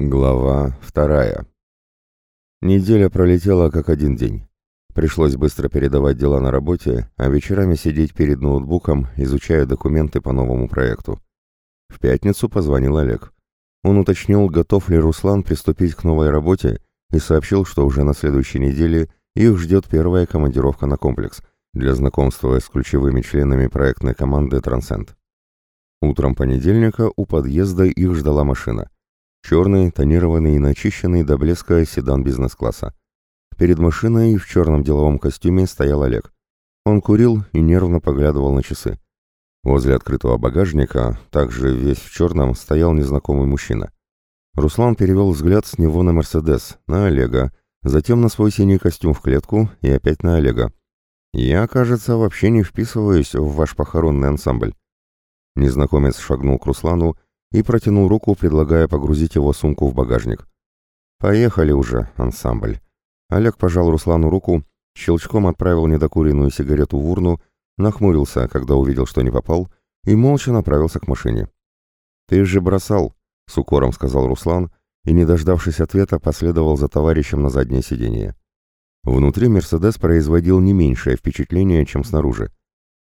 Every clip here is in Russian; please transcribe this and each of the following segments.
Глава вторая. Неделя пролетела как один день. Пришлось быстро передавать дела на работе, а вечерами сидеть перед ноутбуком, изучая документы по новому проекту. В пятницу позвонил Олег. Он уточнил, готов ли Руслан приступить к новой работе, и сообщил, что уже на следующей неделе их ждет первая командировка на комплекс для знакомства с ключевыми членами проектной команды «Трансцент». Утром понедельника у подъезда их ждала машина – Черный, тонированный и начищенный до блеска седан бизнес-класса. Перед машиной в черном деловом костюме стоял Олег. Он курил и нервно поглядывал на часы. Возле открытого багажника, также весь в черном, стоял незнакомый мужчина. Руслан перевел взгляд с него на «Мерседес», на Олега, затем на свой синий костюм в клетку и опять на Олега. «Я, кажется, вообще не вписываюсь в ваш похоронный ансамбль». Незнакомец шагнул к Руслану и протянул руку, предлагая погрузить его сумку в багажник. «Поехали уже, ансамбль». Олег пожал Руслану руку, щелчком отправил недокуренную сигарету в урну, нахмурился, когда увидел, что не попал, и молча направился к машине. «Ты же бросал», — с укором сказал Руслан, и, не дождавшись ответа, последовал за товарищем на заднее сиденье. Внутри «Мерседес» производил не меньшее впечатление, чем снаружи.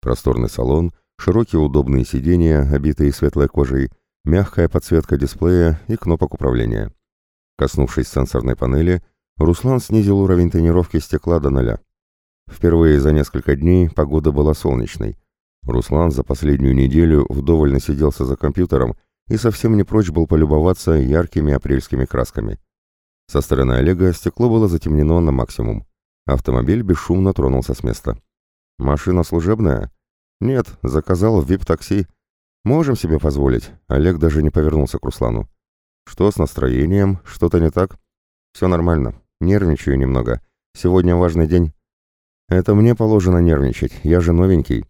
Просторный салон, широкие удобные сиденья, обитые светлой кожей — мягкая подсветка дисплея и кнопок управления. Коснувшись сенсорной панели, Руслан снизил уровень тренировки стекла до ноля. Впервые за несколько дней погода была солнечной. Руслан за последнюю неделю вдоволь насиделся за компьютером и совсем не прочь был полюбоваться яркими апрельскими красками. Со стороны Олега стекло было затемнено на максимум. Автомобиль бесшумно тронулся с места. «Машина служебная?» «Нет, заказал в вип-такси», «Можем себе позволить». Олег даже не повернулся к Руслану. «Что с настроением? Что-то не так?» «Все нормально. Нервничаю немного. Сегодня важный день». «Это мне положено нервничать. Я же новенький».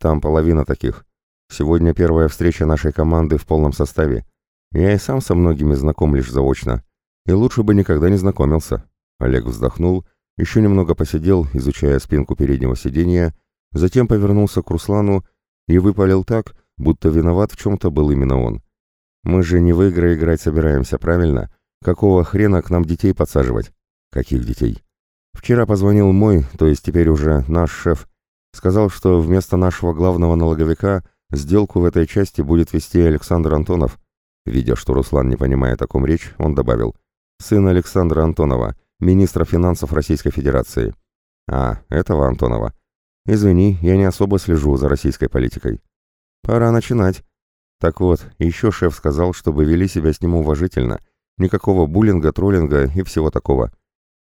«Там половина таких. Сегодня первая встреча нашей команды в полном составе. Я и сам со многими знаком лишь заочно. И лучше бы никогда не знакомился». Олег вздохнул, еще немного посидел, изучая спинку переднего сиденья, затем повернулся к Руслану и выпалил так, будто виноват в чем-то был именно он. «Мы же не в игры играть собираемся, правильно? Какого хрена к нам детей подсаживать?» «Каких детей?» «Вчера позвонил мой, то есть теперь уже наш шеф. Сказал, что вместо нашего главного налоговика сделку в этой части будет вести Александр Антонов». Видя, что Руслан не понимает, о ком речь, он добавил. «Сын Александра Антонова, министра финансов Российской Федерации». «А, этого Антонова. Извини, я не особо слежу за российской политикой». Пора начинать. Так вот, еще шеф сказал, чтобы вели себя с ним уважительно. Никакого буллинга, троллинга и всего такого.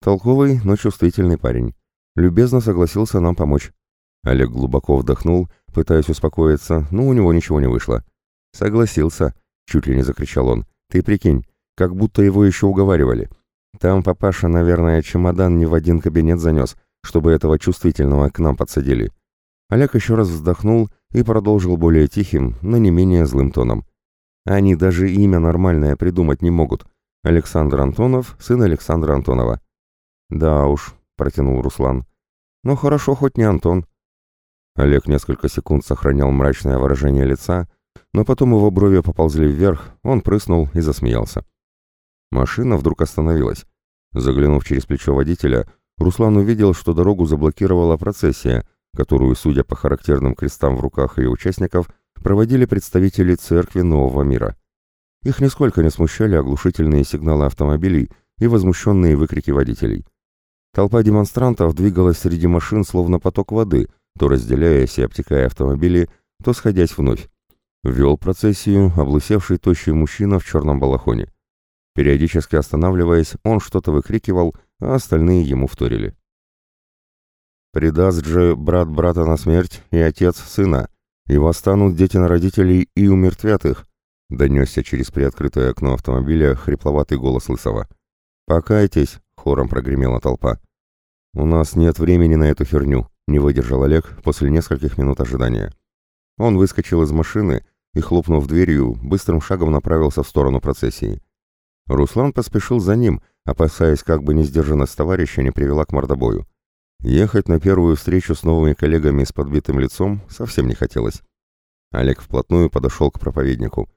Толковый, но чувствительный парень. Любезно согласился нам помочь. Олег глубоко вдохнул, пытаясь успокоиться, но у него ничего не вышло. «Согласился», — чуть ли не закричал он. «Ты прикинь, как будто его еще уговаривали. Там папаша, наверное, чемодан не в один кабинет занес, чтобы этого чувствительного к нам подсадили. Олег еще раз вздохнул и продолжил более тихим, но не менее злым тоном. Они даже имя нормальное придумать не могут. Александр Антонов, сын Александра Антонова. Да уж, протянул Руслан. Но хорошо хоть не Антон. Олег несколько секунд сохранял мрачное выражение лица, но потом его брови поползли вверх, он прыснул и засмеялся. Машина вдруг остановилась. Заглянув через плечо водителя, Руслан увидел, что дорогу заблокировала процессия, которую, судя по характерным крестам в руках ее участников, проводили представители церкви Нового мира. Их нисколько не смущали оглушительные сигналы автомобилей и возмущенные выкрики водителей. Толпа демонстрантов двигалась среди машин словно поток воды, то разделяясь и обтекая автомобили, то сходясь вновь. Вел процессию облысевший тощий мужчина в черном балахоне. Периодически останавливаясь, он что-то выкрикивал, а остальные ему вторили. Предаст же брат брата на смерть и отец сына, и восстанут дети на родителей и умертвят их, донесся через приоткрытое окно автомобиля хрипловатый голос Лысого. «Покайтесь!» — хором прогремела толпа. «У нас нет времени на эту херню», — не выдержал Олег после нескольких минут ожидания. Он выскочил из машины и, хлопнув дверью, быстрым шагом направился в сторону процессии. Руслан поспешил за ним, опасаясь, как бы несдержанность товарища не привела к мордобою. Ехать на первую встречу с новыми коллегами с подбитым лицом совсем не хотелось. Олег вплотную подошел к проповеднику.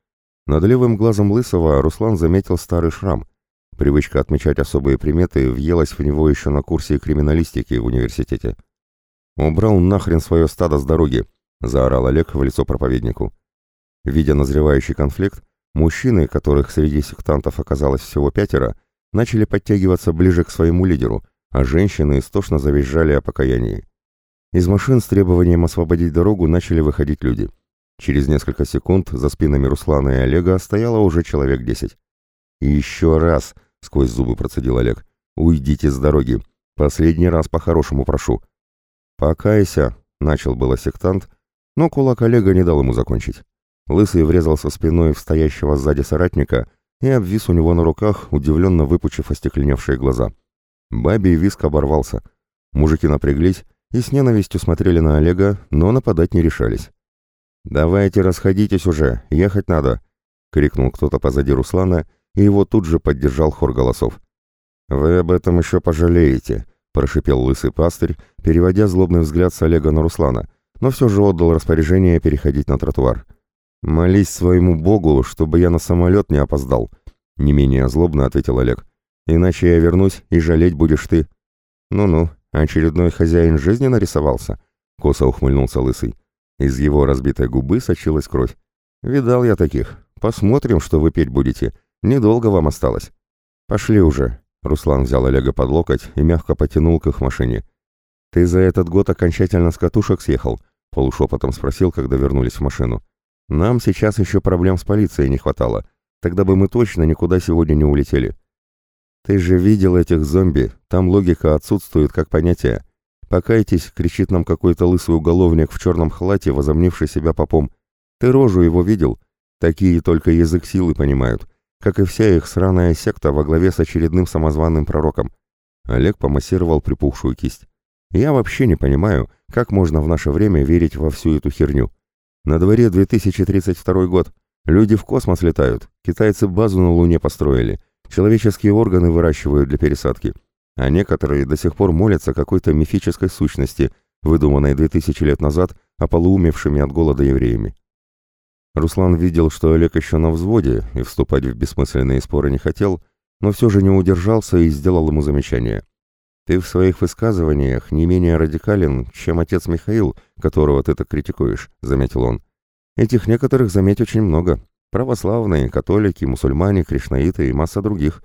Над левым глазом Лысого Руслан заметил старый шрам. Привычка отмечать особые приметы въелась в него еще на курсе криминалистики в университете. «Убрал нахрен свое стадо с дороги!» — заорал Олег в лицо проповеднику. Видя назревающий конфликт, мужчины, которых среди сектантов оказалось всего пятеро, начали подтягиваться ближе к своему лидеру, а женщины истошно завизжали о покаянии. Из машин с требованием освободить дорогу начали выходить люди. Через несколько секунд за спинами Руслана и Олега стояло уже человек десять. «И еще раз!» — сквозь зубы процедил Олег. «Уйдите с дороги! Последний раз по-хорошему прошу!» «Покайся!» — начал было сектант, но кулак Олега не дал ему закончить. Лысый врезался спиной в стоящего сзади соратника и обвис у него на руках, удивленно выпучив остекленевшие глаза. Бабий виск оборвался. Мужики напряглись и с ненавистью смотрели на Олега, но нападать не решались. «Давайте расходитесь уже, ехать надо!» — крикнул кто-то позади Руслана, и его тут же поддержал хор голосов. «Вы об этом еще пожалеете», — прошипел лысый пастырь, переводя злобный взгляд с Олега на Руслана, но все же отдал распоряжение переходить на тротуар. «Молись своему Богу, чтобы я на самолет не опоздал», — не менее злобно ответил Олег. «Иначе я вернусь, и жалеть будешь ты». «Ну-ну, Очередной хозяин жизни нарисовался? Косо ухмыльнулся лысый. Из его разбитой губы сочилась кровь. Видал я таких. Посмотрим, что вы петь будете. Недолго вам осталось. Пошли уже. Руслан взял Олега под локоть и мягко потянул к их машине. «Ты за этот год окончательно с катушек съехал?» — полушепотом спросил, когда вернулись в машину. «Нам сейчас еще проблем с полицией не хватало. Тогда бы мы точно никуда сегодня не улетели. «Ты же видел этих зомби, там логика отсутствует как понятие. Покайтесь!» — кричит нам какой-то лысый уголовник в черном халате, возомнивший себя попом. «Ты рожу его видел? Такие только язык силы понимают, как и вся их сраная секта во главе с очередным самозваным пророком». Олег помассировал припухшую кисть. «Я вообще не понимаю, как можно в наше время верить во всю эту херню. На дворе 2032 год. Люди в космос летают, китайцы базу на Луне построили». Человеческие органы выращивают для пересадки, а некоторые до сих пор молятся какой-то мифической сущности, выдуманной 2000 лет назад ополоумевшими от голода евреями. Руслан видел, что Олег еще на взводе и вступать в бессмысленные споры не хотел, но все же не удержался и сделал ему замечание. «Ты в своих высказываниях не менее радикален, чем отец Михаил, которого ты так критикуешь», — заметил он. «Этих некоторых, заметь, очень много. Православные, католики, мусульмане, кришнаиты и масса других.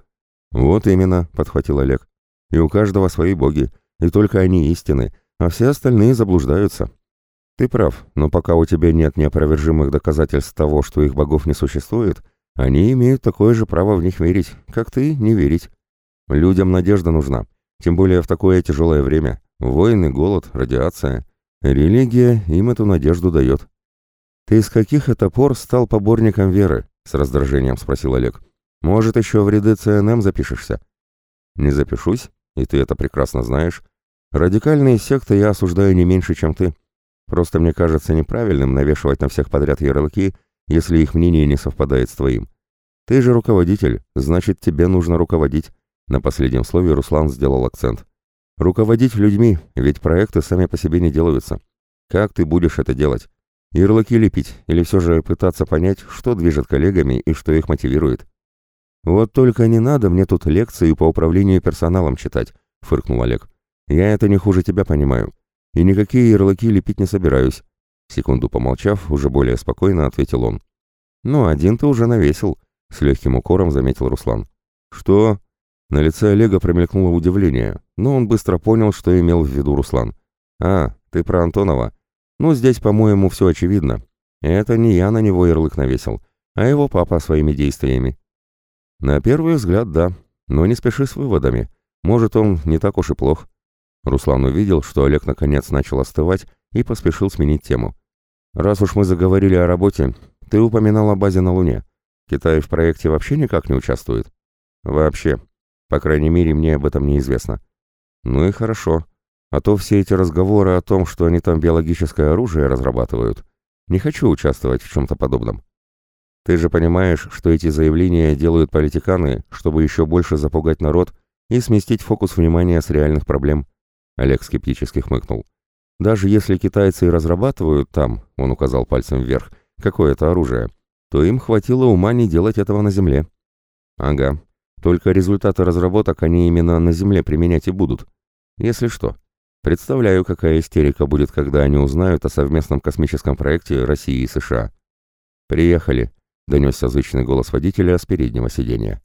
Вот именно, подхватил Олег. И у каждого свои боги, и только они истины, а все остальные заблуждаются. Ты прав, но пока у тебя нет неопровержимых доказательств того, что их богов не существует, они имеют такое же право в них верить, как ты не верить. Людям надежда нужна, тем более в такое тяжелое время. Войны, голод, радиация. Религия им эту надежду дает. «Ты с каких это пор стал поборником веры?» — с раздражением спросил Олег. «Может, еще в ряды ЦНМ запишешься?» «Не запишусь, и ты это прекрасно знаешь. Радикальные секты я осуждаю не меньше, чем ты. Просто мне кажется неправильным навешивать на всех подряд ярлыки, если их мнение не совпадает с твоим. Ты же руководитель, значит, тебе нужно руководить». На последнем слове Руслан сделал акцент. «Руководить людьми, ведь проекты сами по себе не делаются. Как ты будешь это делать? Ярлыки лепить или все же пытаться понять, что движет коллегами и что их мотивирует. «Вот только не надо мне тут лекции по управлению персоналом читать», — фыркнул Олег. «Я это не хуже тебя понимаю. И никакие ярлыки лепить не собираюсь». Секунду помолчав, уже более спокойно ответил он. «Ну, один ты уже навесил», — с легким укором заметил Руслан. «Что?» На лице Олега промелькнуло удивление, но он быстро понял, что имел в виду Руслан. «А, ты про Антонова. Ну, здесь, по-моему, все очевидно. Это не я на него ярлык навесил, а его папа своими действиями. На первый взгляд, да, но не спеши с выводами. Может, он не так уж и плох. Руслан увидел, что Олег наконец начал остывать и поспешил сменить тему. «Раз уж мы заговорили о работе, ты упоминал о базе на Луне. Китай в проекте вообще никак не участвует?» «Вообще. По крайней мере, мне об этом неизвестно». «Ну и хорошо. А то все эти разговоры о том, что они там биологическое оружие разрабатывают. Не хочу участвовать в чем-то подобном. Ты же понимаешь, что эти заявления делают политиканы, чтобы еще больше запугать народ и сместить фокус внимания с реальных проблем. Олег скептически хмыкнул. Даже если китайцы и разрабатывают там, он указал пальцем вверх, какое-то оружие, то им хватило ума не делать этого на Земле. Ага, только результаты разработок они именно на Земле применять и будут. Если что. Представляю, какая истерика будет, когда они узнают о совместном космическом проекте России и США. «Приехали», — донесся зычный голос водителя с переднего сиденья.